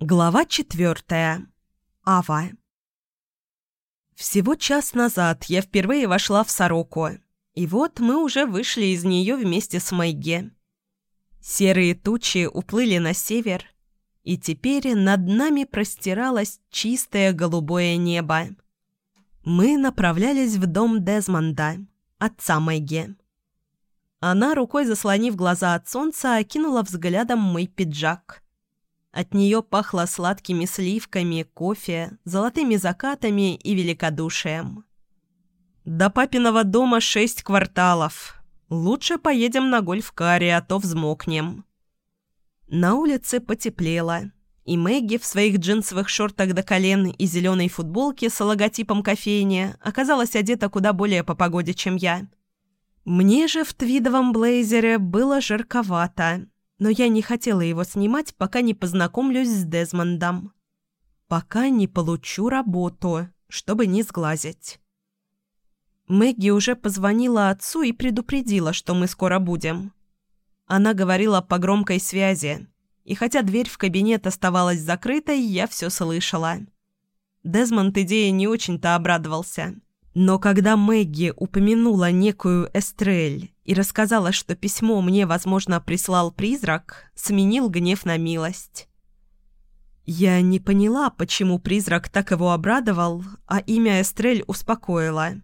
Глава четвертая. Ава. Всего час назад я впервые вошла в Сороку, и вот мы уже вышли из нее вместе с Майги. Серые тучи уплыли на север, и теперь над нами простиралось чистое голубое небо. Мы направлялись в дом Дезмонда, отца Майги. Она, рукой заслонив глаза от солнца, окинула взглядом мой пиджак – от нее пахло сладкими сливками, кофе, золотыми закатами и великодушием. «До папиного дома шесть кварталов. Лучше поедем на гольф-каре, а то взмокнем». На улице потеплело, и Мэгги в своих джинсовых шортах до колен и зеленой футболке с логотипом кофейни оказалась одета куда более по погоде, чем я. Мне же в твидовом блейзере было жарковато, но я не хотела его снимать, пока не познакомлюсь с Дезмондом. Пока не получу работу, чтобы не сглазить. Мэгги уже позвонила отцу и предупредила, что мы скоро будем. Она говорила по громкой связи, и хотя дверь в кабинет оставалась закрытой, я все слышала. Дезмонд идея не очень-то обрадовался – но когда Мэгги упомянула некую Эстрель и рассказала, что письмо мне, возможно, прислал призрак, сменил гнев на милость. Я не поняла, почему призрак так его обрадовал, а имя Эстрель успокоило.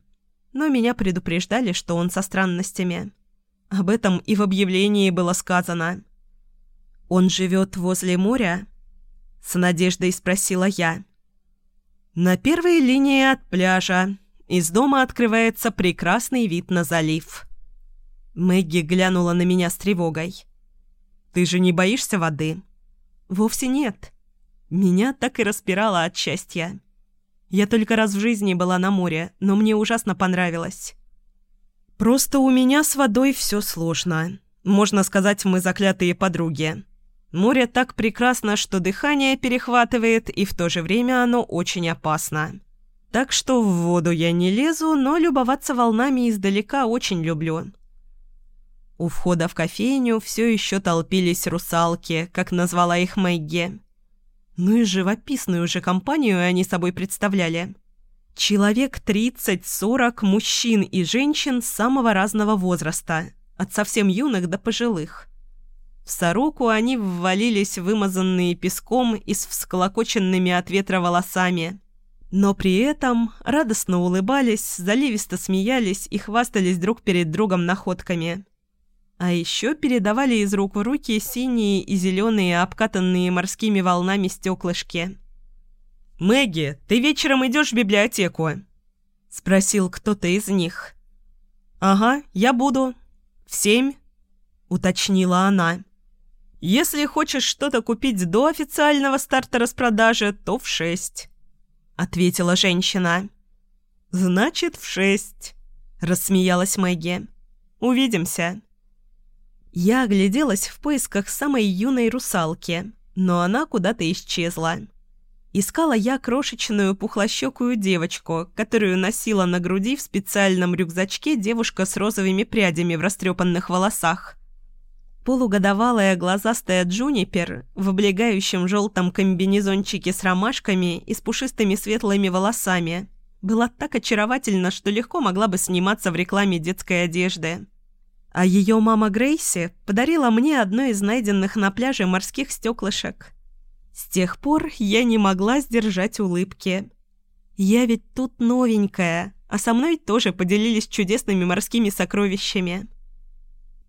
Но меня предупреждали, что он со странностями. Об этом и в объявлении было сказано. «Он живет возле моря?» С надеждой спросила я. «На первой линии от пляжа», из дома открывается прекрасный вид на залив. Мэгги глянула на меня с тревогой. «Ты же не боишься воды?» «Вовсе нет. Меня так и распирало от счастья. Я только раз в жизни была на море, но мне ужасно понравилось. Просто у меня с водой все сложно. Можно сказать, мы заклятые подруги. Море так прекрасно, что дыхание перехватывает, и в то же время оно очень опасно. Так что в воду я не лезу, но любоваться волнами издалека очень люблю. У входа в кофейню все еще толпились русалки, как назвала их Мэгги. Ну и живописную уже компанию они собой представляли. Человек 30-40 мужчин и женщин самого разного возраста, от совсем юных до пожилых. В сороку они ввалились вымазанные песком и с всколокоченными от ветра волосами – но при этом радостно улыбались, заливисто смеялись и хвастались друг перед другом находками. А еще передавали из рук в руки синие и зеленые, обкатанные морскими волнами стеклышки. «Мэгги, ты вечером идешь в библиотеку?» – спросил кто-то из них. «Ага, я буду. В семь?» – уточнила она. «Если хочешь что-то купить до официального старта распродажи, то в шесть». — ответила женщина. «Значит, в шесть», — рассмеялась Мэгги. «Увидимся». Я огляделась в поисках самой юной русалки, но она куда-то исчезла. Искала я крошечную пухлощекую девочку, которую носила на груди в специальном рюкзачке девушка с розовыми прядями в растрепанных волосах. Полугодовалая глазастая Джунипер в облегающем желтом комбинезончике с ромашками и с пушистыми светлыми волосами была так очаровательна, что легко могла бы сниматься в рекламе детской одежды. А ее мама Грейси подарила мне одно из найденных на пляже морских стеклышек. С тех пор я не могла сдержать улыбки. Я ведь тут новенькая, а со мной тоже поделились чудесными морскими сокровищами.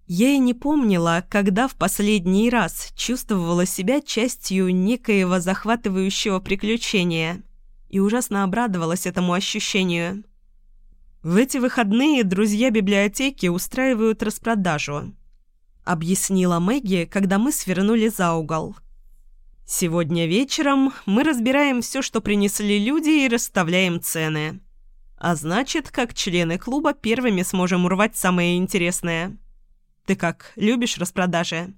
Я и не помнила, когда в последний раз чувствовала себя частью некоего захватывающего приключения и ужасно обрадовалась этому ощущению. В эти выходные друзья библиотеки устраивают распродажу, объяснила Мэгги, когда мы свернули за угол. Сегодня вечером мы разбираем все, что принесли люди, и расставляем цены. А значит, как члены клуба первыми сможем урвать самое интересное – ты как, любишь распродажи?»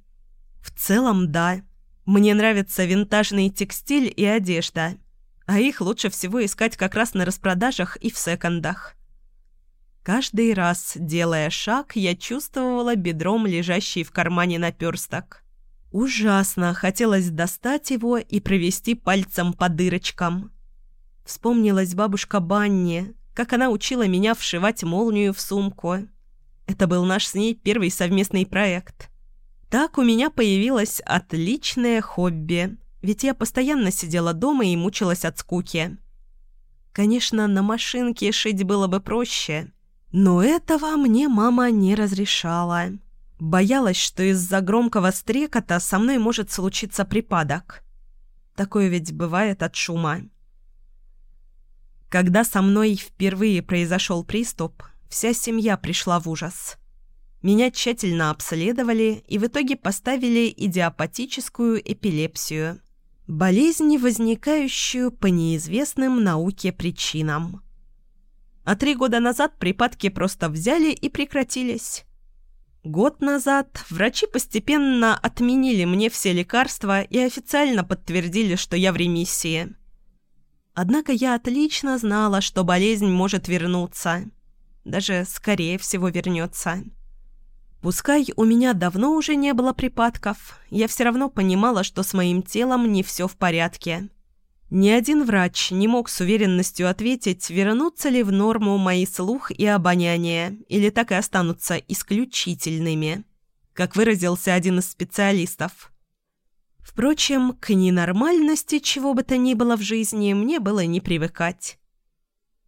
«В целом, да. Мне нравится винтажный текстиль и одежда. А их лучше всего искать как раз на распродажах и в секондах». Каждый раз, делая шаг, я чувствовала бедром лежащий в кармане наперсток. Ужасно хотелось достать его и провести пальцем по дырочкам. Вспомнилась бабушка Банни, как она учила меня вшивать молнию в сумку. Это был наш с ней первый совместный проект. Так у меня появилось отличное хобби, ведь я постоянно сидела дома и мучилась от скуки. Конечно, на машинке шить было бы проще, но этого мне мама не разрешала. Боялась, что из-за громкого стрекота со мной может случиться припадок. Такое ведь бывает от шума. Когда со мной впервые произошел приступ, вся семья пришла в ужас. Меня тщательно обследовали и в итоге поставили идиопатическую эпилепсию. Болезнь, возникающую по неизвестным науке причинам. А три года назад припадки просто взяли и прекратились. Год назад врачи постепенно отменили мне все лекарства и официально подтвердили, что я в ремиссии. Однако я отлично знала, что болезнь может вернуться. Даже, скорее всего, вернется. Пускай у меня давно уже не было припадков, я все равно понимала, что с моим телом не все в порядке. Ни один врач не мог с уверенностью ответить, вернутся ли в норму мои слух и обоняние, или так и останутся исключительными, как выразился один из специалистов. Впрочем, к ненормальности чего бы то ни было в жизни мне было не привыкать.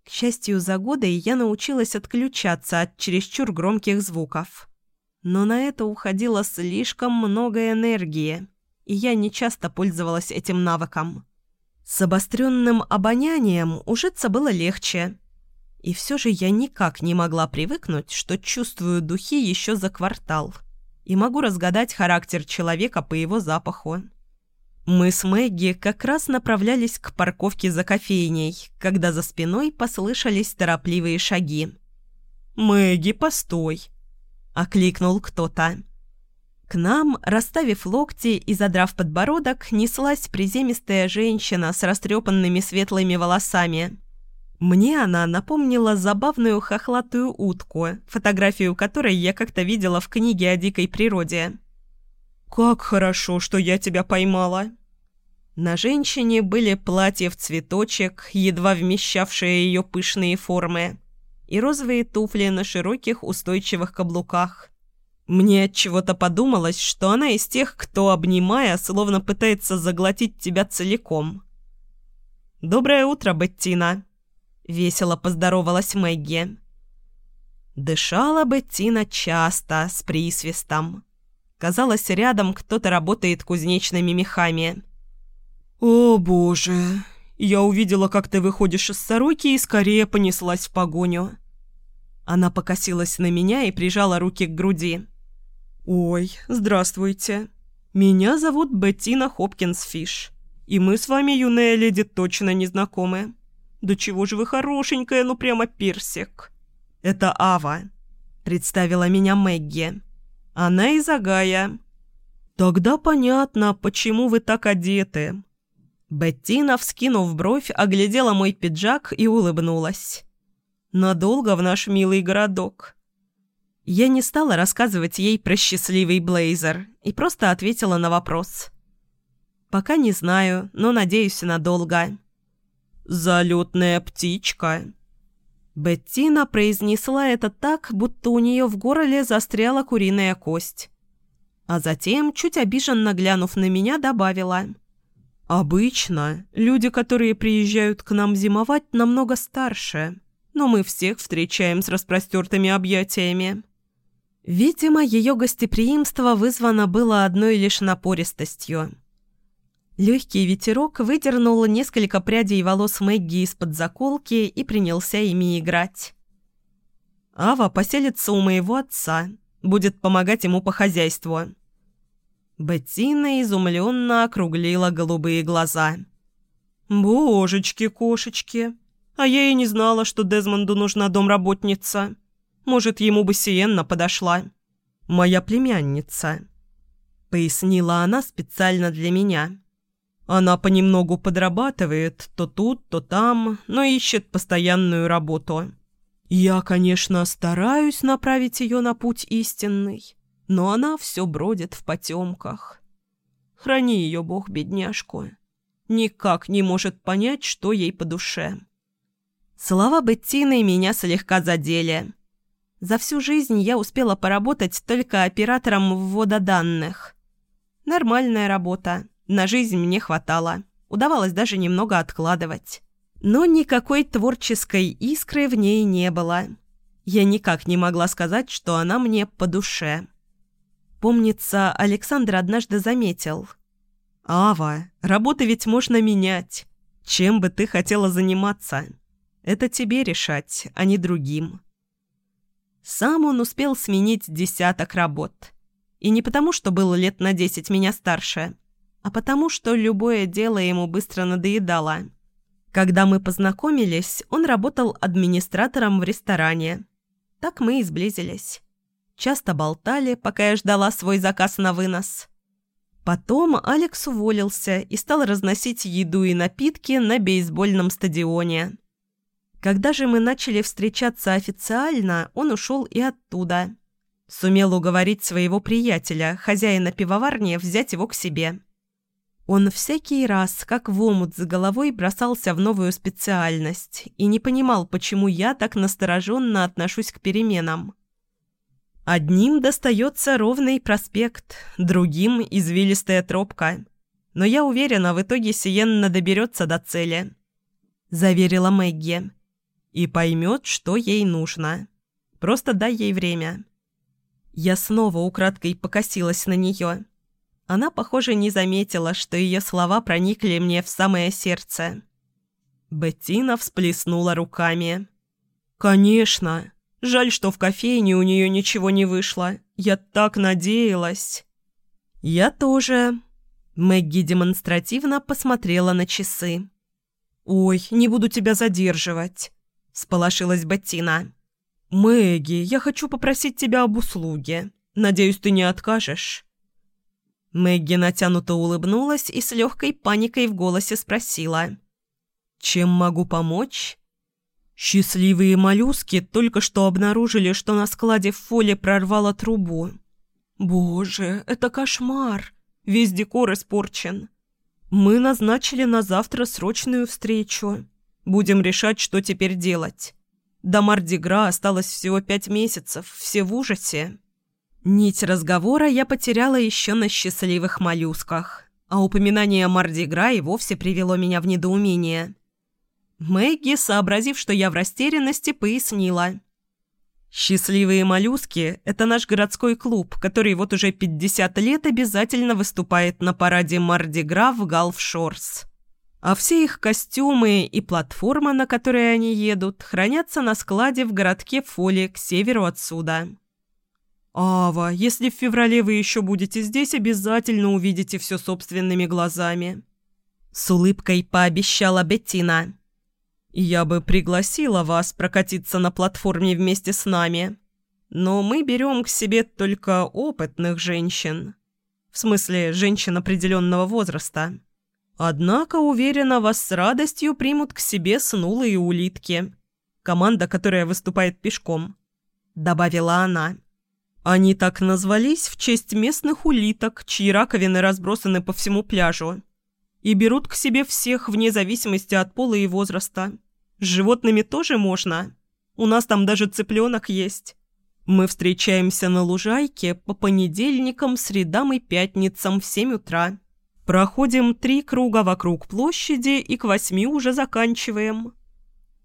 К счастью, за годы я научилась отключаться от чересчур громких звуков. Но на это уходило слишком много энергии, и я нечасто пользовалась этим навыком. С обостренным обонянием ужиться было легче. И все же я никак не могла привыкнуть, что чувствую духи еще за квартал – и могу разгадать характер человека по его запаху. Мы с Мэгги как раз направлялись к парковке за кофейней, когда за спиной послышались торопливые шаги. «Мэгги, постой!» – окликнул кто-то. К нам, расставив локти и задрав подбородок, неслась приземистая женщина с растрепанными светлыми волосами – мне она напомнила забавную хохлатую утку, фотографию которой я как-то видела в книге о дикой природе. «Как хорошо, что я тебя поймала!» На женщине были платье в цветочек, едва вмещавшие ее пышные формы, и розовые туфли на широких устойчивых каблуках. Мне от чего-то подумалось, что она из тех, кто, обнимая, словно пытается заглотить тебя целиком. «Доброе утро, Беттина!» Весело поздоровалась Мэгги. Дышала Беттина часто, с присвистом. Казалось, рядом кто-то работает кузнечными мехами. «О, боже! Я увидела, как ты выходишь из сороки и скорее понеслась в погоню». Она покосилась на меня и прижала руки к груди. «Ой, здравствуйте. Меня зовут Беттина Хопкинс Фиш, и мы с вами, юная леди, точно не знакомы». «Да чего же вы хорошенькая, ну прямо персик!» «Это Ава», — представила меня Мэгги. «Она из Агая». «Тогда понятно, почему вы так одеты». Беттина, вскинув бровь, оглядела мой пиджак и улыбнулась. «Надолго в наш милый городок». Я не стала рассказывать ей про счастливый блейзер и просто ответила на вопрос. «Пока не знаю, но надеюсь надолго». «Залетная птичка!» Беттина произнесла это так, будто у нее в горле застряла куриная кость. А затем, чуть обиженно глянув на меня, добавила. «Обычно люди, которые приезжают к нам зимовать, намного старше, но мы всех встречаем с распростертыми объятиями». Видимо, ее гостеприимство вызвано было одной лишь напористостью – Легкий ветерок выдернул несколько прядей волос Мэгги из-под заколки и принялся ими играть. «Ава поселится у моего отца, будет помогать ему по хозяйству». Беттина изумленно округлила голубые глаза. «Божечки-кошечки! А я и не знала, что Дезмонду нужна домработница. Может, ему бы Сиенна подошла. Моя племянница», — пояснила она специально для меня. Она понемногу подрабатывает то тут, то там, но ищет постоянную работу. Я, конечно, стараюсь направить ее на путь истинный, но она все бродит в потемках. Храни ее Бог, бедняжку. Никак не может понять, что ей по душе. Слова Беттины меня слегка задели. За всю жизнь я успела поработать только оператором ввода данных. Нормальная работа. На жизнь мне хватало. Удавалось даже немного откладывать. Но никакой творческой искры в ней не было. Я никак не могла сказать, что она мне по душе. Помнится, Александр однажды заметил. «Ава, работы ведь можно менять. Чем бы ты хотела заниматься? Это тебе решать, а не другим». Сам он успел сменить десяток работ. И не потому, что был лет на десять меня старше, а потому, что любое дело ему быстро надоедало. Когда мы познакомились, он работал администратором в ресторане. Так мы и сблизились. Часто болтали, пока я ждала свой заказ на вынос. Потом Алекс уволился и стал разносить еду и напитки на бейсбольном стадионе. Когда же мы начали встречаться официально, он ушел и оттуда. Сумел уговорить своего приятеля, хозяина пивоварни, взять его к себе. Он всякий раз, как в омут с головой, бросался в новую специальность и не понимал, почему я так настороженно отношусь к переменам. Одним достается ровный проспект, другим – извилистая тропка. Но я уверена, в итоге Сиенна доберется до цели. Заверила Мэгги и поймет, что ей нужно. Просто дай ей время. Я снова украдкой покосилась на нее. Она, похоже, не заметила, что ее слова проникли мне в самое сердце. Беттина всплеснула руками. «Конечно. Жаль, что в кофейне у нее ничего не вышло. Я так надеялась». «Я тоже». Мэгги демонстративно посмотрела на часы. «Ой, не буду тебя задерживать. – сполошилась Беттина. «Мэгги, я хочу попросить тебя об услуге. Надеюсь, ты не откажешь». Мэгги натянуто улыбнулась и с легкой паникой в голосе спросила. «Чем могу помочь?» Счастливые моллюски только что обнаружили, что на складе в фоле прорвало трубу. «Боже, это кошмар! Весь декор испорчен. Мы назначили на завтра срочную встречу. Будем решать, что теперь делать. До Мардигра осталось всего пять месяцев, все в ужасе. Нить разговора я потеряла еще на счастливых моллюсках, а упоминание Мардигра и вовсе привело меня в недоумение. Мэгги, сообразив, что я в растерянности, пояснила. «Счастливые моллюски – это наш городской клуб, который вот уже 50 лет обязательно выступает на параде Мардигра в Галфшорс. А все их костюмы и платформа, на которой они едут, хранятся на складе в городке Фоли к северу отсюда. «Ава, если в феврале вы еще будете здесь, обязательно увидите все собственными глазами», — с улыбкой пообещала Беттина. «Я бы пригласила вас прокатиться на платформе вместе с нами, но мы берем к себе только опытных женщин. В смысле, женщин определенного возраста». Однако, уверена, вас с радостью примут к себе снулые улитки. Команда, которая выступает пешком», — добавила она. «Они так назвались в честь местных улиток, чьи раковины разбросаны по всему пляжу. И берут к себе всех вне зависимости от пола и возраста. С животными тоже можно. У нас там даже цыпленок есть. Мы встречаемся на лужайке по понедельникам, средам и пятницам в семь утра». Проходим три круга вокруг площади и к восьми уже заканчиваем.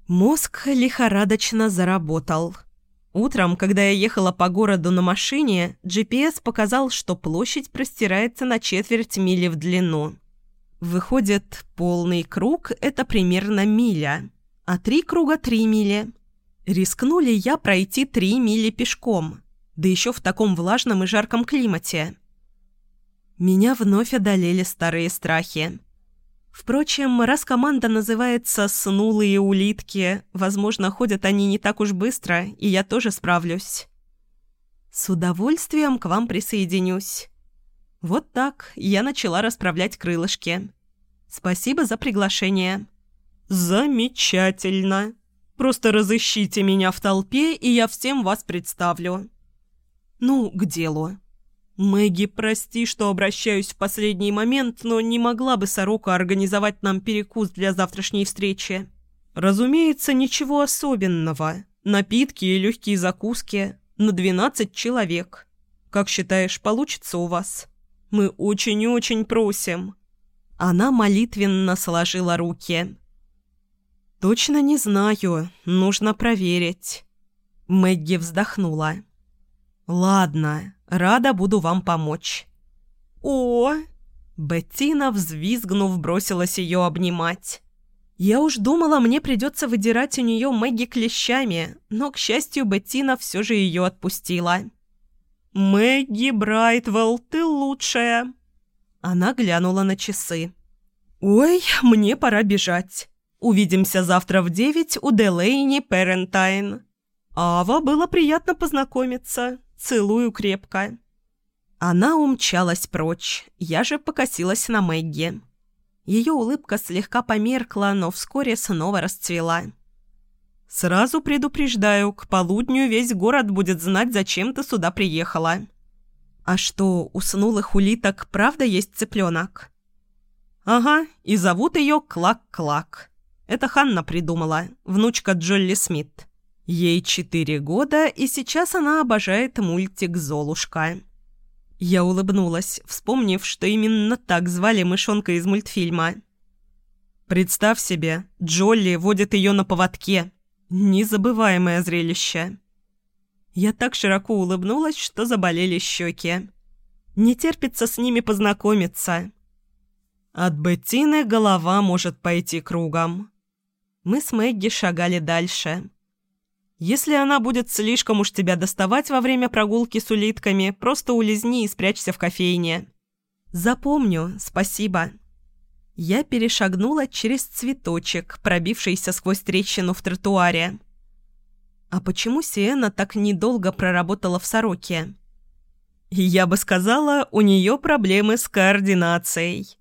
Мозг лихорадочно заработал. Утром, когда я ехала по городу на машине, GPS показал, что площадь простирается на четверть мили в длину. Выходит, полный круг – это примерно миля, а три круга – три мили. Рискнули я пройти три мили пешком, да еще в таком влажном и жарком климате – меня вновь одолели старые страхи. Впрочем, раз команда называется «Снулые улитки», возможно, ходят они не так уж быстро, и я тоже справлюсь. С удовольствием к вам присоединюсь. Вот так я начала расправлять крылышки. Спасибо за приглашение. Замечательно. Просто разыщите меня в толпе, и я всем вас представлю. Ну, к делу. «Мэгги, прости, что обращаюсь в последний момент, но не могла бы сорока организовать нам перекус для завтрашней встречи?» «Разумеется, ничего особенного. Напитки и легкие закуски. На двенадцать человек. Как считаешь, получится у вас? Мы очень-очень просим». Она молитвенно сложила руки. «Точно не знаю. Нужно проверить». Мэгги вздохнула. «Ладно, рада буду вам помочь». «О!» Беттина, взвизгнув, бросилась ее обнимать. Я уж думала, мне придется выдирать у нее Мэгги клещами, но, к счастью, Беттина все же ее отпустила. «Мэгги Брайтвелл, ты лучшая!» Она глянула на часы. «Ой, мне пора бежать. Увидимся завтра в девять у Делейни Перентайн. Ава, было приятно познакомиться. Целую крепко». Она умчалась прочь, я же покосилась на Мэгги. Ее улыбка слегка померкла, но вскоре снова расцвела. «Сразу предупреждаю, к полудню весь город будет знать, зачем ты сюда приехала». «А что, у снулых улиток правда есть цыпленок?» «Ага, и зовут ее Клак-Клак. Это Ханна придумала, внучка Джолли Смит. Ей четыре года, и сейчас она обожает мультик «Золушка». Я улыбнулась, вспомнив, что именно так звали мышонка из мультфильма. «Представь себе, Джолли водит ее на поводке. Незабываемое зрелище». Я так широко улыбнулась, что заболели щеки. Не терпится с ними познакомиться. От Беттины голова может пойти кругом. Мы с Мэгги шагали дальше. Если она будет слишком уж тебя доставать во время прогулки с улитками, просто улизни и спрячься в кофейне. Запомню, спасибо. Я перешагнула через цветочек, пробившийся сквозь трещину в тротуаре. А почему Сиэна так недолго проработала в «Сороке»? Я бы сказала, у нее проблемы с координацией.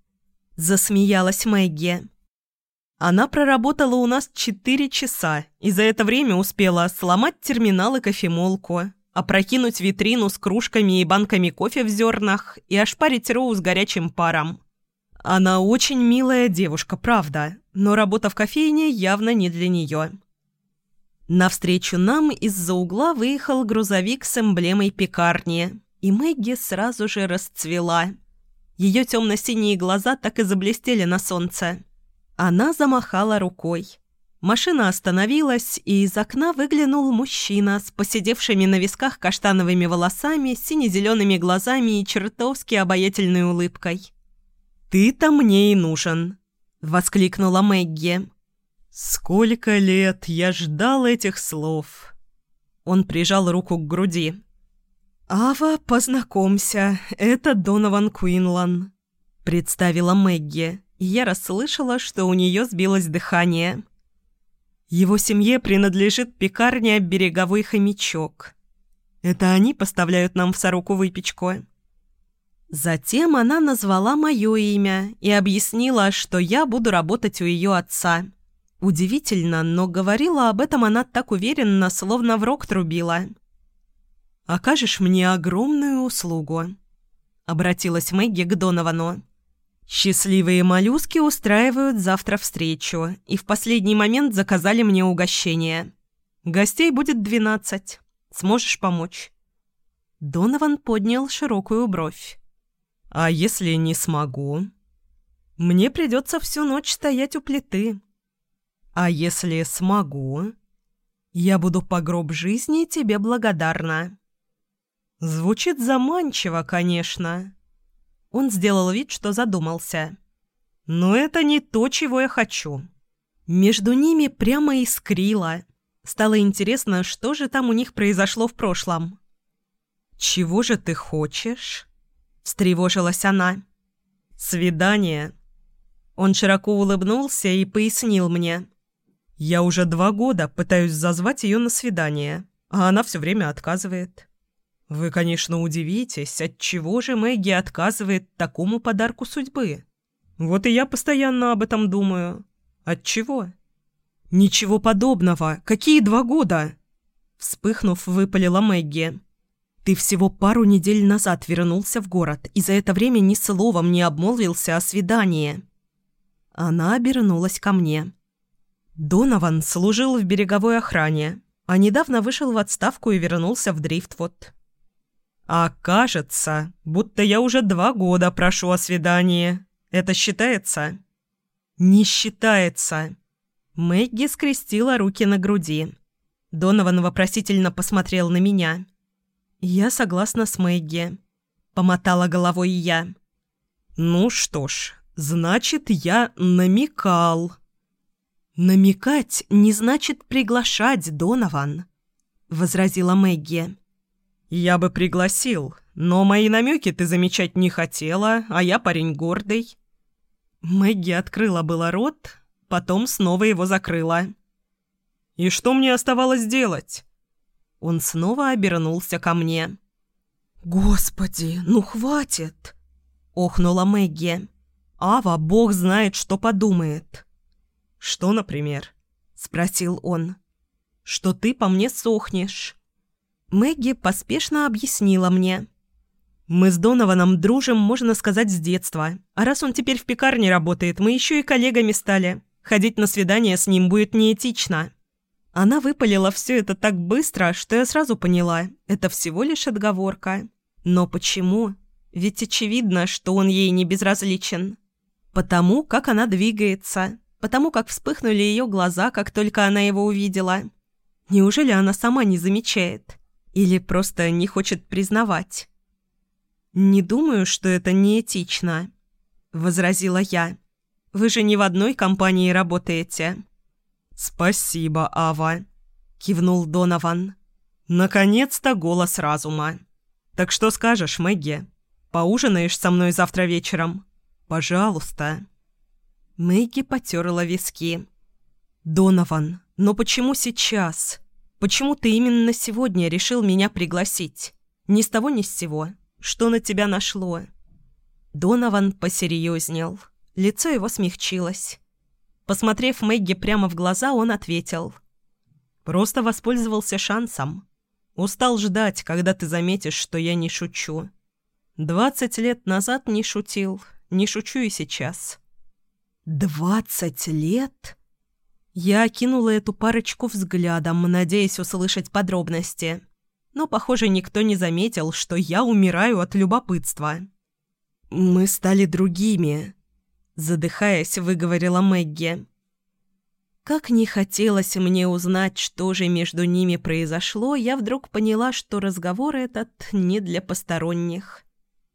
Засмеялась Мэгги. Она проработала у нас четыре часа и за это время успела сломать терминал и кофемолку, опрокинуть витрину с кружками и банками кофе в зернах и ошпарить Роу с горячим паром. Она очень милая девушка, правда, но работа в кофейне явно не для нее. Навстречу нам из-за угла выехал грузовик с эмблемой пекарни, и Мэгги сразу же расцвела. Ее темно-синие глаза так и заблестели на солнце. Она замахала рукой. Машина остановилась, и из окна выглянул мужчина с посидевшими на висках каштановыми волосами, сине-зелеными глазами и чертовски обаятельной улыбкой. «Ты-то мне и нужен!» — воскликнула Мэгги. «Сколько лет я ждал этих слов!» Он прижал руку к груди. «Ава, познакомься, это Донован Куинлан», — представила Мэгги я расслышала, что у нее сбилось дыхание. Его семье принадлежит пекарня «Береговой хомячок». Это они поставляют нам в сороку выпечку. Затем она назвала мое имя и объяснила, что я буду работать у ее отца. Удивительно, но говорила об этом она так уверенно, словно в рог трубила. «Окажешь мне огромную услугу», — обратилась Мэгги к Доновану. Счастливые моллюски устраивают завтра встречу и в последний момент заказали мне угощение. Гостей будет двенадцать. Сможешь помочь?» Донован поднял широкую бровь. «А если не смогу?» «Мне придется всю ночь стоять у плиты». «А если смогу?» «Я буду по гроб жизни тебе благодарна». Звучит заманчиво, конечно. Он сделал вид, что задумался. «Но это не то, чего я хочу». Между ними прямо искрило. Стало интересно, что же там у них произошло в прошлом. «Чего же ты хочешь?» – встревожилась она. «Свидание». Он широко улыбнулся и пояснил мне. «Я уже два года пытаюсь зазвать ее на свидание, а она все время отказывает. Вы, конечно, удивитесь, отчего же Мэгги отказывает такому подарку судьбы. Вот и я постоянно об этом думаю. Отчего? Ничего подобного. Какие два года? Вспыхнув, выпалила Мэгги. Ты всего пару недель назад вернулся в город и за это время ни словом не обмолвился о свидании». Она обернулась ко мне. Донован служил в береговой охране, а недавно вышел в отставку и вернулся в Дрифтвуд. «А кажется, будто я уже два года прошу о свидании. Это считается?» «Не считается». Мэгги скрестила руки на груди. Донован вопросительно посмотрел на меня. «Я согласна с Мэгги», — помотала головой я. «Ну что ж, значит, я намекал». «Намекать не значит приглашать, Донован», — возразила Мэгги. «Я бы пригласил, но мои намеки ты замечать не хотела, а я парень гордый». Мэгги открыла было рот, потом снова его закрыла. «И что мне оставалось делать?» Он снова обернулся ко мне. «Господи, ну хватит!» — охнула Мэгги. «Ава, бог знает, что подумает». «Что, например?» — спросил он. «Что ты по мне сохнешь». Мэгги поспешно объяснила мне. «Мы с Донованом дружим, можно сказать, с детства. А раз он теперь в пекарне работает, мы еще и коллегами стали. Ходить на свидание с ним будет неэтично». Она выпалила все это так быстро, что я сразу поняла, это всего лишь отговорка. Но почему? Ведь очевидно, что он ей не безразличен. Потому, как она двигается, потому, как вспыхнули ее глаза, как только она его увидела. Неужели она сама не замечает? Или просто не хочет признавать? «Не думаю, что это неэтично», — возразила я. «Вы же не в одной компании работаете». «Спасибо, Ава», — кивнул Донован. «Наконец-то голос разума. Так что скажешь, Мэгги? Поужинаешь со мной завтра вечером? Пожалуйста». Мэгги потерла виски. «Донован, но почему сейчас? Почему ты именно сегодня решил меня пригласить? Ни с того ни с сего. Что на тебя нашло?» Донован посерьезнел. Лицо его смягчилось. Посмотрев Мэгги прямо в глаза, он ответил. «Просто воспользовался шансом. Устал ждать, когда ты заметишь, что я не шучу. Двадцать лет назад не шутил, не шучу и сейчас». «Двадцать лет?» Я окинула эту парочку взглядом, надеясь услышать подробности но, похоже, никто не заметил, что я умираю от любопытства. «Мы стали другими», — задыхаясь, выговорила Мэгги. Как не хотелось мне узнать, что же между ними произошло, я вдруг поняла, что разговор этот не для посторонних.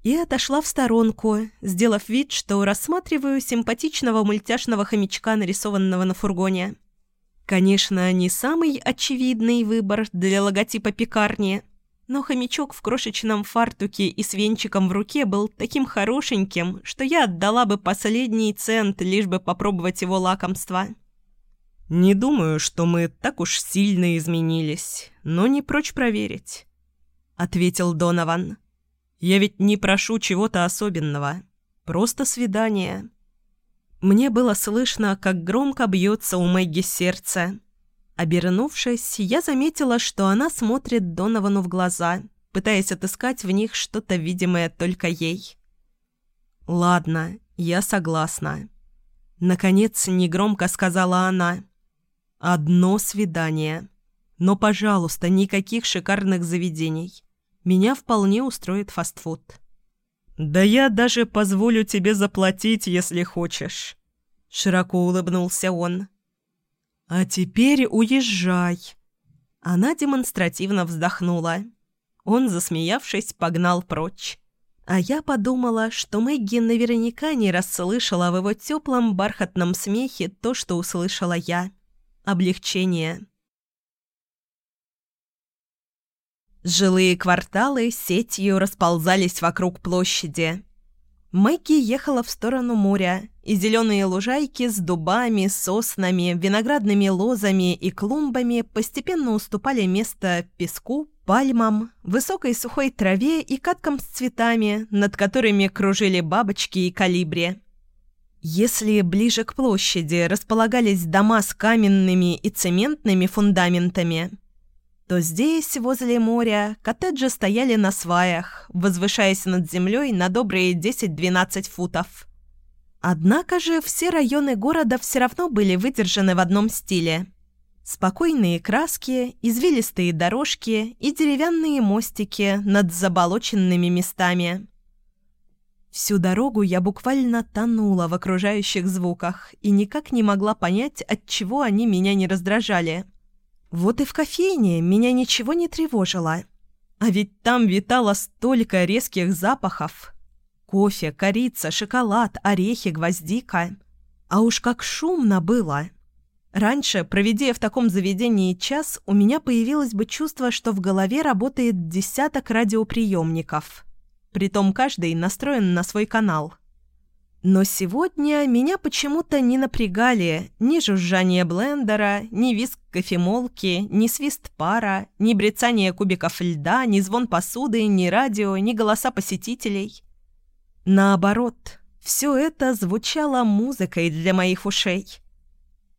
И отошла в сторонку, сделав вид, что рассматриваю симпатичного мультяшного хомячка, нарисованного на фургоне. Конечно, не самый очевидный выбор для логотипа пекарни, но хомячок в крошечном фартуке и с венчиком в руке был таким хорошеньким, что я отдала бы последний цент, лишь бы попробовать его лакомство. «Не думаю, что мы так уж сильно изменились, но не прочь проверить», — ответил Донован. «Я ведь не прошу чего-то особенного. Просто свидание». Мне было слышно, как громко бьется у Мэгги сердце. Обернувшись, я заметила, что она смотрит Доновану в глаза, пытаясь отыскать в них что-то видимое только ей. «Ладно, я согласна». Наконец, негромко сказала она. «Одно свидание. Но, пожалуйста, никаких шикарных заведений. Меня вполне устроит фастфуд». «Да я даже позволю тебе заплатить, если хочешь», — широко улыбнулся он. «А теперь уезжай». Она демонстративно вздохнула. Он, засмеявшись, погнал прочь. А я подумала, что Мэгги наверняка не расслышала в его теплом бархатном смехе то, что услышала я. Облегчение. Жилые кварталы сетью расползались вокруг площади. Мэгги ехала в сторону моря, и зеленые лужайки с дубами, соснами, виноградными лозами и клумбами постепенно уступали место песку, пальмам, высокой сухой траве и каткам с цветами, над которыми кружили бабочки и калибри. Если ближе к площади располагались дома с каменными и цементными фундаментами – то здесь, возле моря, коттеджи стояли на сваях, возвышаясь над землей на добрые 10-12 футов. Однако же все районы города все равно были выдержаны в одном стиле. Спокойные краски, извилистые дорожки и деревянные мостики над заболоченными местами. Всю дорогу я буквально тонула в окружающих звуках и никак не могла понять, от чего они меня не раздражали. Вот и в кофейне меня ничего не тревожило. А ведь там витало столько резких запахов. Кофе, корица, шоколад, орехи, гвоздика. А уж как шумно было. Раньше, проведя в таком заведении час, у меня появилось бы чувство, что в голове работает десяток радиоприемников. Притом каждый настроен на свой канал. Но сегодня меня почему-то не напрягали ни жужжание блендера, ни визг кофемолки, ни свист пара, ни брецание кубиков льда, ни звон посуды, ни радио, ни голоса посетителей. Наоборот, все это звучало музыкой для моих ушей.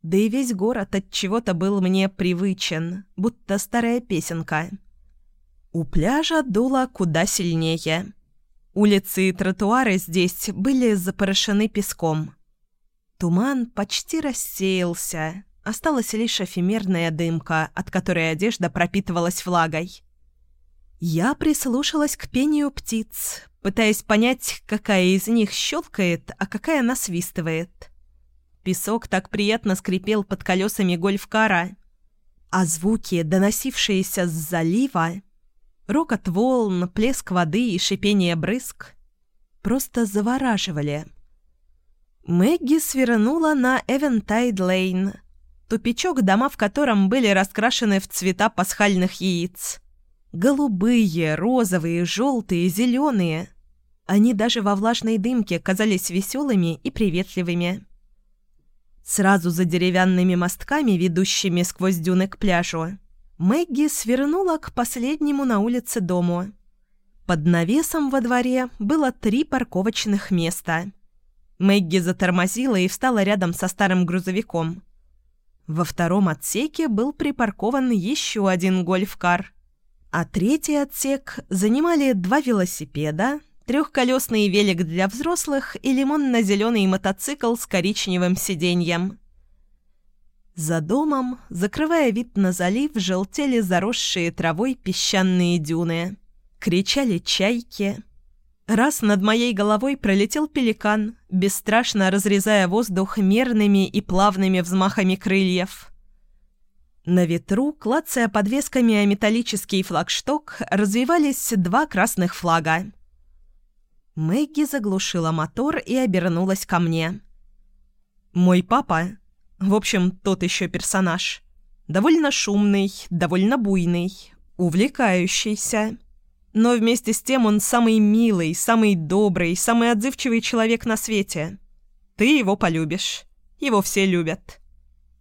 Да и весь город от чего-то был мне привычен, будто старая песенка. У пляжа дуло куда сильнее. Улицы и тротуары здесь были запорошены песком. Туман почти рассеялся, осталась лишь эфемерная дымка, от которой одежда пропитывалась влагой. Я прислушалась к пению птиц, пытаясь понять, какая из них щелкает, а какая насвистывает. Песок так приятно скрипел под колесами гольфкара, а звуки, доносившиеся с залива, рокот волн, плеск воды и шипение брызг, просто завораживали. Мэгги свернула на Эвентайд-Лейн, тупичок, дома в котором были раскрашены в цвета пасхальных яиц. Голубые, розовые, желтые, зеленые. Они даже во влажной дымке казались веселыми и приветливыми. Сразу за деревянными мостками, ведущими сквозь дюны к пляжу, Мэгги свернула к последнему на улице дому. Под навесом во дворе было три парковочных места. Мэгги затормозила и встала рядом со старым грузовиком. Во втором отсеке был припаркован еще один гольф-кар – а третий отсек занимали два велосипеда, трехколесный велик для взрослых и лимонно-зеленый мотоцикл с коричневым сиденьем. За домом, закрывая вид на залив, желтели заросшие травой песчаные дюны. Кричали чайки. Раз над моей головой пролетел пеликан, бесстрашно разрезая воздух мерными и плавными взмахами крыльев. На ветру, клацая подвесками о металлический флагшток, развивались два красных флага. Мэгги заглушила мотор и обернулась ко мне. «Мой папа, в общем, тот еще персонаж, довольно шумный, довольно буйный, увлекающийся. Но вместе с тем он самый милый, самый добрый, самый отзывчивый человек на свете. Ты его полюбишь. Его все любят.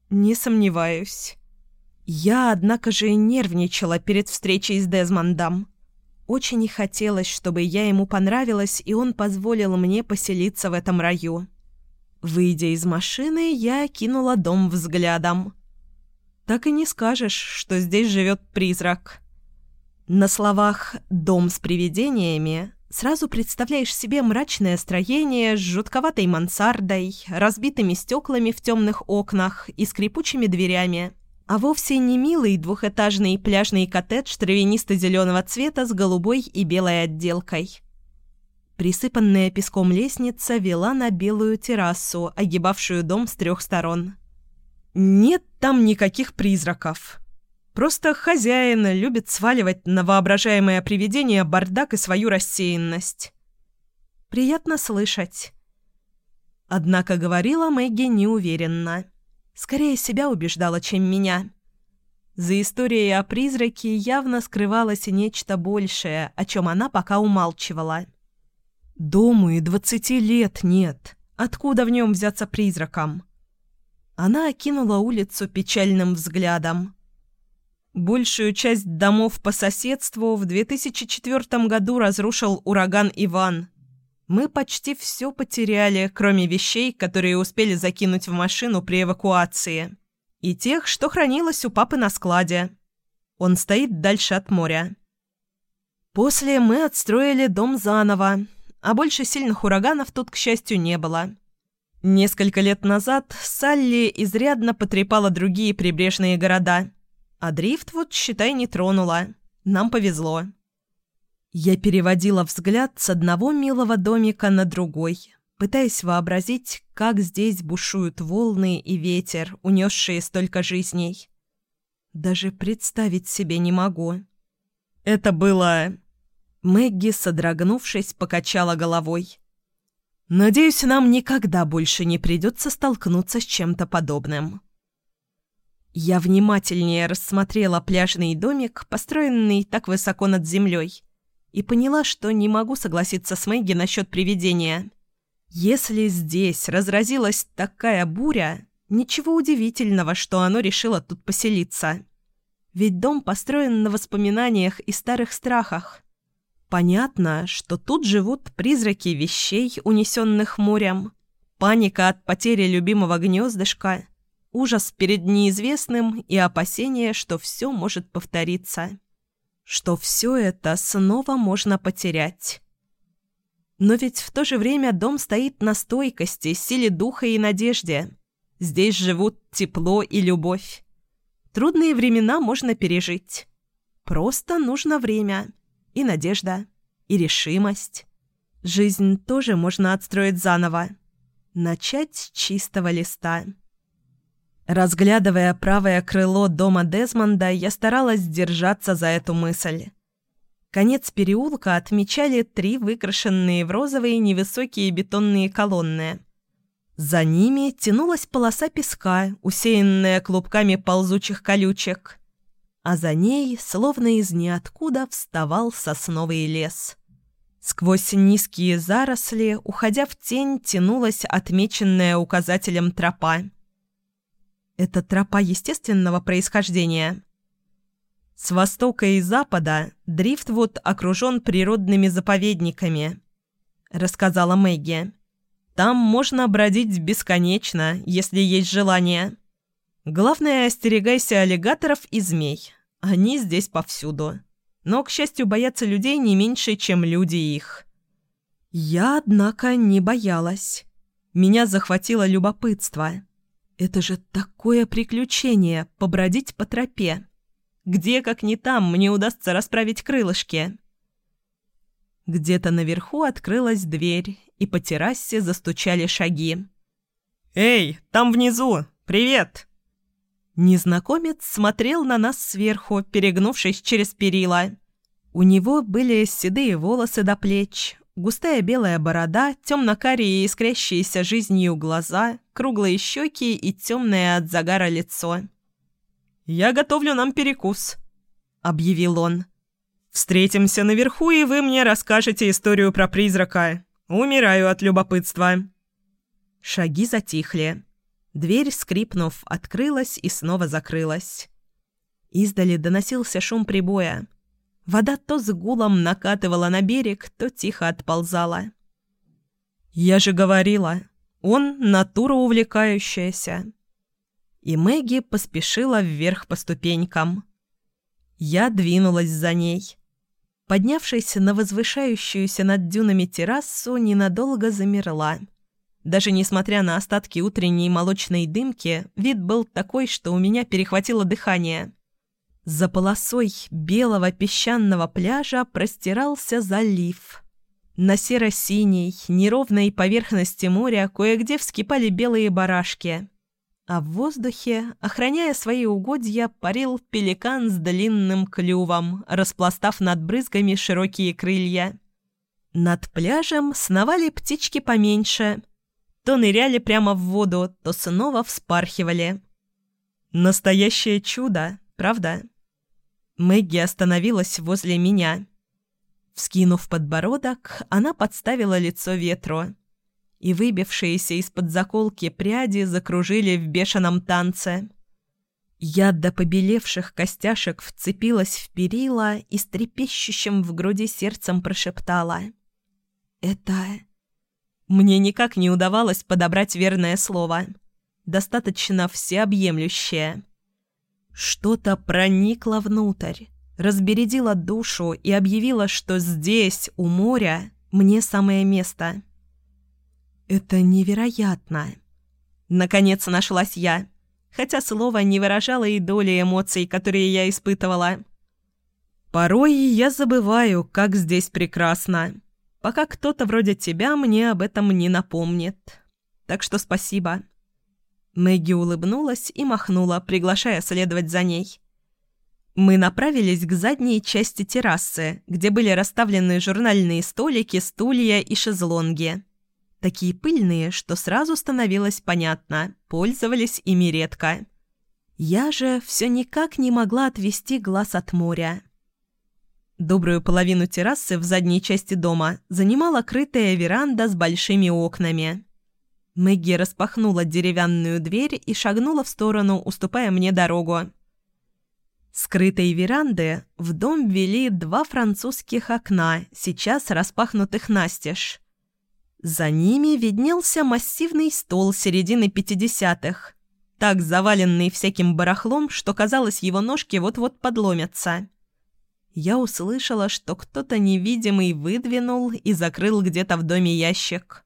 Не сомневаюсь». Я, однако же, нервничала перед встречей с Дезмондом. Очень не хотелось, чтобы я ему понравилась, и он позволил мне поселиться в этом раю. Выйдя из машины, я кинула дом взглядом. Так и не скажешь, что здесь живет призрак. На словах «дом с привидениями» сразу представляешь себе мрачное строение с жутковатой мансардой, разбитыми стеклами в темных окнах и скрипучими дверями – а вовсе не милый двухэтажный пляжный коттедж травянисто-зеленого цвета с голубой и белой отделкой. Присыпанная песком лестница вела на белую террасу, огибавшую дом с трех сторон. «Нет там никаких призраков. Просто хозяин любит сваливать на воображаемое привидение бардак и свою рассеянность. Приятно слышать». Однако говорила Мэгги неуверенно. Скорее себя убеждала, чем меня. За историей о призраке явно скрывалось нечто большее, о чем она пока умалчивала. «Дому и двадцати лет нет. Откуда в нем взяться призраком?» Она окинула улицу печальным взглядом. Большую часть домов по соседству в 2004 году разрушил ураган Иван – мы почти все потеряли, кроме вещей, которые успели закинуть в машину при эвакуации. И тех, что хранилось у папы на складе. Он стоит дальше от моря. После мы отстроили дом заново, а больше сильных ураганов тут, к счастью, не было. Несколько лет назад Салли изрядно потрепала другие прибрежные города, а Дрифтвуд, считай, не тронула. Нам повезло. Я переводила взгляд с одного милого домика на другой, пытаясь вообразить, как здесь бушуют волны и ветер, унесшие столько жизней. Даже представить себе не могу. Это было... Мэгги, содрогнувшись, покачала головой. «Надеюсь, нам никогда больше не придется столкнуться с чем-то подобным». Я внимательнее рассмотрела пляжный домик, построенный так высоко над землей, и поняла, что не могу согласиться с Мэгги насчет привидения. Если здесь разразилась такая буря, ничего удивительного, что оно решило тут поселиться. Ведь дом построен на воспоминаниях и старых страхах. Понятно, что тут живут призраки вещей, унесенных морем, паника от потери любимого гнездышка, ужас перед неизвестным и опасение, что все может повториться. Что все это снова можно потерять. Но ведь в то же время дом стоит на стойкости, силе духа и надежде. Здесь живут тепло и любовь. Трудные времена можно пережить. Просто нужно время и надежда, и решимость. Жизнь тоже можно отстроить заново. Начать с чистого листа. Разглядывая правое крыло дома Дезмонда, я старалась держаться за эту мысль. Конец переулка отмечали три выкрашенные в розовые невысокие бетонные колонны. За ними тянулась полоса песка, усеянная клубками ползучих колючек а за ней, словно из ниоткуда, вставал сосновый лес. Сквозь низкие заросли, уходя в тень, тянулась отмеченная указателем тропа. Это тропа естественного происхождения. С востока и запада Дрифтвуд окружен природными заповедниками, рассказала Мэгги. Там можно бродить бесконечно, если есть желание. Главное, остерегайся аллигаторов и змей. Они здесь повсюду. Но, к счастью, боятся людей не меньше, чем люди их. Я, однако, не боялась. Меня захватило любопытство. Это же такое приключение — побродить по тропе. Где, как не там, мне удастся расправить крылышки? Где-то наверху открылась дверь, и по террасе застучали шаги. «Эй, там внизу! Привет!» Незнакомец смотрел на нас сверху, перегнувшись через перила. У него были седые волосы до плеч, густая белая борода, темно-карие искрящиеся жизнью глаза, круглые щеки и темное от загара лицо. «Я готовлю нам перекус», — объявил он. «Встретимся наверху, и вы мне расскажете историю про призрака. Умираю от любопытства». Шаги затихли. Дверь, скрипнув, открылась и снова закрылась. Издали доносился шум прибоя. Вода то с гулом накатывала на берег, то тихо отползала. «Я же говорила, он натура увлекающаяся». И Мэгги поспешила вверх по ступенькам. Я двинулась за ней. Поднявшись на возвышающуюся над дюнами террасу, ненадолго замерла. Даже несмотря на остатки утренней молочной дымки, вид был такой, что у меня перехватило дыхание. За полосой белого песчаного пляжа простирался залив. На серо-синей, неровной поверхности моря кое-где вскипали белые барашки. А в воздухе, охраняя свои угодья, парил пеликан с длинным клювом, распластав над брызгами широкие крылья. Над пляжем сновали птички поменьше, то ныряли прямо в воду, то снова вспархивали. Настоящее чудо, правда? Мэгги остановилась возле меня. Вскинув подбородок, она подставила лицо ветру. И выбившиеся из-под заколки пряди закружили в бешеном танце. Я до побелевших костяшек вцепилась в перила и с трепещущим в груди сердцем прошептала. «Это мне никак не удавалось подобрать верное слово. Достаточно всеобъемлющее. Что-то проникло внутрь, разбередило душу и объявило, что здесь, у моря, мне самое место. Это невероятно. Наконец нашлась я, хотя слово не выражало и доли эмоций, которые я испытывала. Порой я забываю, как здесь прекрасно, пока кто-то вроде тебя мне об этом не напомнит. Так что спасибо. Мэгги улыбнулась и махнула, приглашая следовать за ней. Мы направились к задней части террасы, где были расставлены журнальные столики, стулья и шезлонги. Такие пыльные, что сразу становилось понятно, пользовались ими редко. Я же все никак не могла отвести глаз от моря. Добрую половину террасы в задней части дома занимала крытая веранда с большими окнами. Мэгги распахнула деревянную дверь и шагнула в сторону, уступая мне дорогу. С крытой веранды в дом вели два французских окна, сейчас распахнутых настежь. За ними виднелся массивный стол середины пятидесятых, так заваленный всяким барахлом, что казалось, его ножки вот-вот подломятся. Я услышала, что кто-то невидимый выдвинул и закрыл где-то в доме ящик.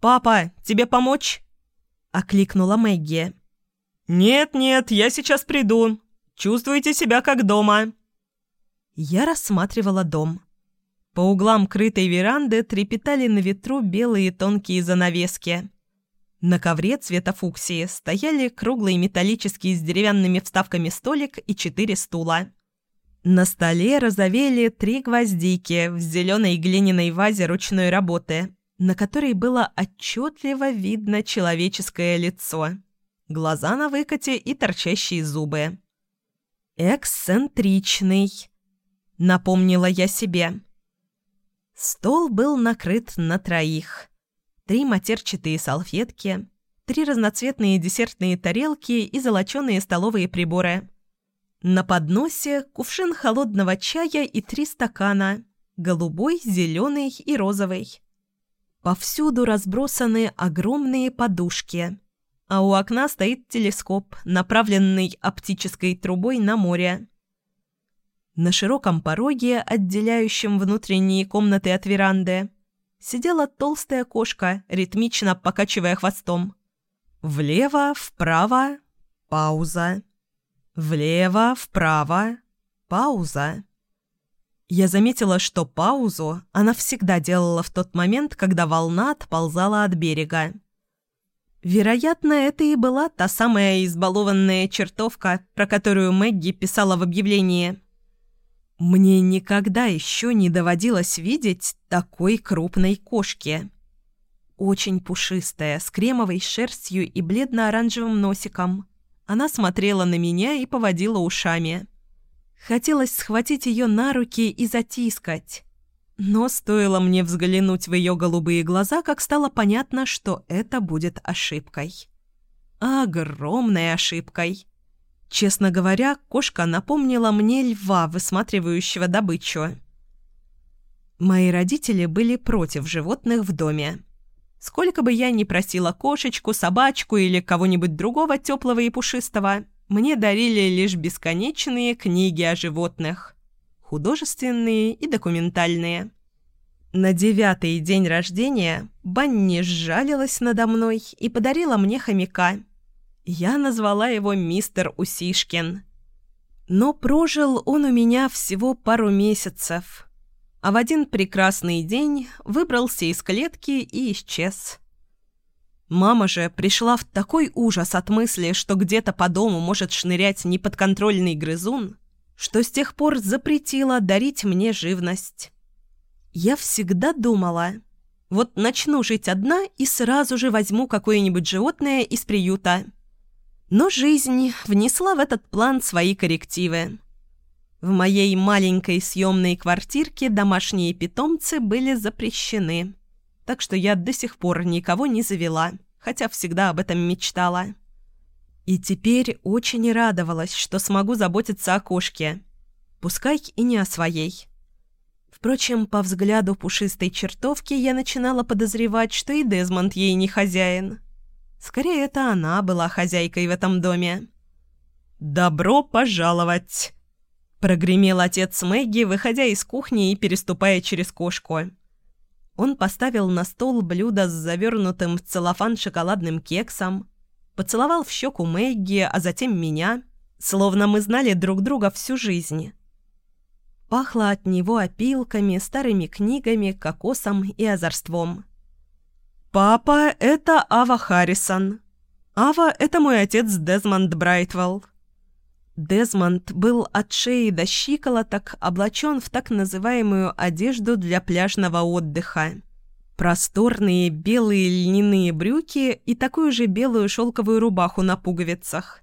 «Папа, тебе помочь?» — окликнула Мэгги. «Нет-нет, я сейчас приду. Чувствуете себя как дома?» Я рассматривала дом. По углам крытой веранды трепетали на ветру белые тонкие занавески. На ковре цвета фуксии стояли круглый металлический с деревянными вставками столик и четыре стула. На столе розовели три гвоздики в зеленой глиняной вазе ручной работы, на которой было отчетливо видно человеческое лицо, глаза на выкате и торчащие зубы. «Эксцентричный», — напомнила я себе. Стол был накрыт на троих. Три матерчатые салфетки, три разноцветные десертные тарелки и золоченые столовые приборы. На подносе кувшин холодного чая и три стакана – голубой, зеленый и розовый. Повсюду разбросаны огромные подушки, а у окна стоит телескоп, направленный оптической трубой на море. На широком пороге, отделяющем внутренние комнаты от веранды, сидела толстая кошка, ритмично покачивая хвостом. Влево, вправо, пауза. Влево, вправо, пауза. Я заметила, что паузу она всегда делала в тот момент, когда волна отползала от берега. Вероятно, это и была та самая избалованная чертовка, про которую Мэгги писала в объявлении. Мне никогда еще не доводилось видеть такой крупной кошки. Очень пушистая, с кремовой шерстью и бледно-оранжевым носиком. Она смотрела на меня и поводила ушами. Хотелось схватить ее на руки и затискать. Но стоило мне взглянуть в ее голубые глаза, как стало понятно, что это будет ошибкой. Огромной ошибкой. Честно говоря, кошка напомнила мне льва, высматривающего добычу. Мои родители были против животных в доме. Сколько бы я ни просила кошечку, собачку или кого-нибудь другого теплого и пушистого – мне дарили лишь бесконечные книги о животных. Художественные и документальные. На девятый день рождения Банни сжалилась надо мной и подарила мне хомяка. Я назвала его мистер Усишкин. Но прожил он у меня всего пару месяцев. А в один прекрасный день выбрался из клетки и исчез. Мама же пришла в такой ужас от мысли, что где-то по дому может шнырять неподконтрольный грызун, что с тех пор запретила дарить мне живность. Я всегда думала, вот начну жить одна и сразу же возьму какое-нибудь животное из приюта. Но жизнь внесла в этот план свои коррективы. В моей маленькой съемной квартирке домашние питомцы были запрещены так что я до сих пор никого не завела, хотя всегда об этом мечтала. И теперь очень радовалась, что смогу заботиться о кошке. Пускай и не о своей. Впрочем, по взгляду пушистой чертовки я начинала подозревать, что и Дезмонд ей не хозяин. Скорее, это она была хозяйкой в этом доме. «Добро пожаловать!» Прогремел отец Мэгги, выходя из кухни и переступая через кошку. Он поставил на стол блюдо с завернутым в целлофан шоколадным кексом, поцеловал в щеку Мэгги, а затем меня, словно мы знали друг друга всю жизнь. Пахло от него опилками, старыми книгами, кокосом и озорством. «Папа — это Ава Харрисон. Ава — это мой отец Дезмонд Брайтвелл. Дезмонд был от шеи до щиколоток облачен в так называемую одежду для пляжного отдыха. Просторные белые льняные брюки и такую же белую шелковую рубаху на пуговицах.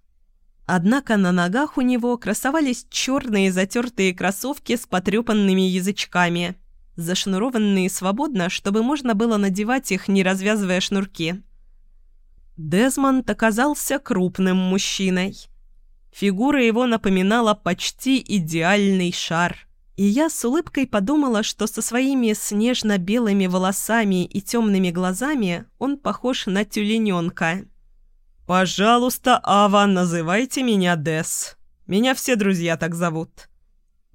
Однако на ногах у него красовались черные затертые кроссовки с потрепанными язычками, зашнурованные свободно, чтобы можно было надевать их, не развязывая шнурки. Дезмонд оказался крупным мужчиной – Фигура его напоминала почти идеальный шар. И я с улыбкой подумала, что со своими снежно-белыми волосами и темными глазами он похож на тюлененка. «Пожалуйста, Ава, называйте меня Дес. Меня все друзья так зовут».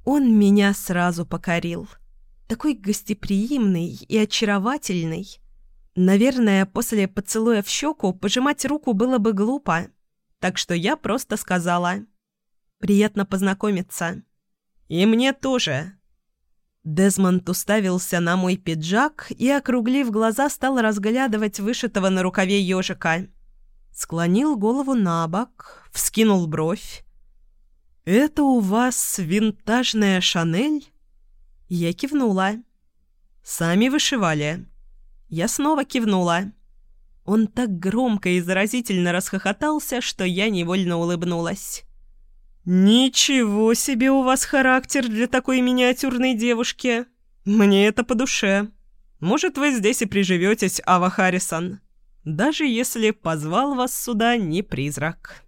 Он меня сразу покорил. Такой гостеприимный и очаровательный. Наверное, после поцелуя в щеку пожимать руку было бы глупо так что я просто сказала «Приятно познакомиться». «И мне тоже». Дезмонд уставился на мой пиджак и, округлив глаза, стал разглядывать вышитого на рукаве ежика. Склонил голову на бок, вскинул бровь. «Это у вас винтажная Шанель?» Я кивнула. «Сами вышивали?» Я снова кивнула. Он так громко и заразительно расхохотался, что я невольно улыбнулась. «Ничего себе у вас характер для такой миниатюрной девушки! Мне это по душе. Может, вы здесь и приживетесь, Ава Харрисон, даже если позвал вас сюда не призрак».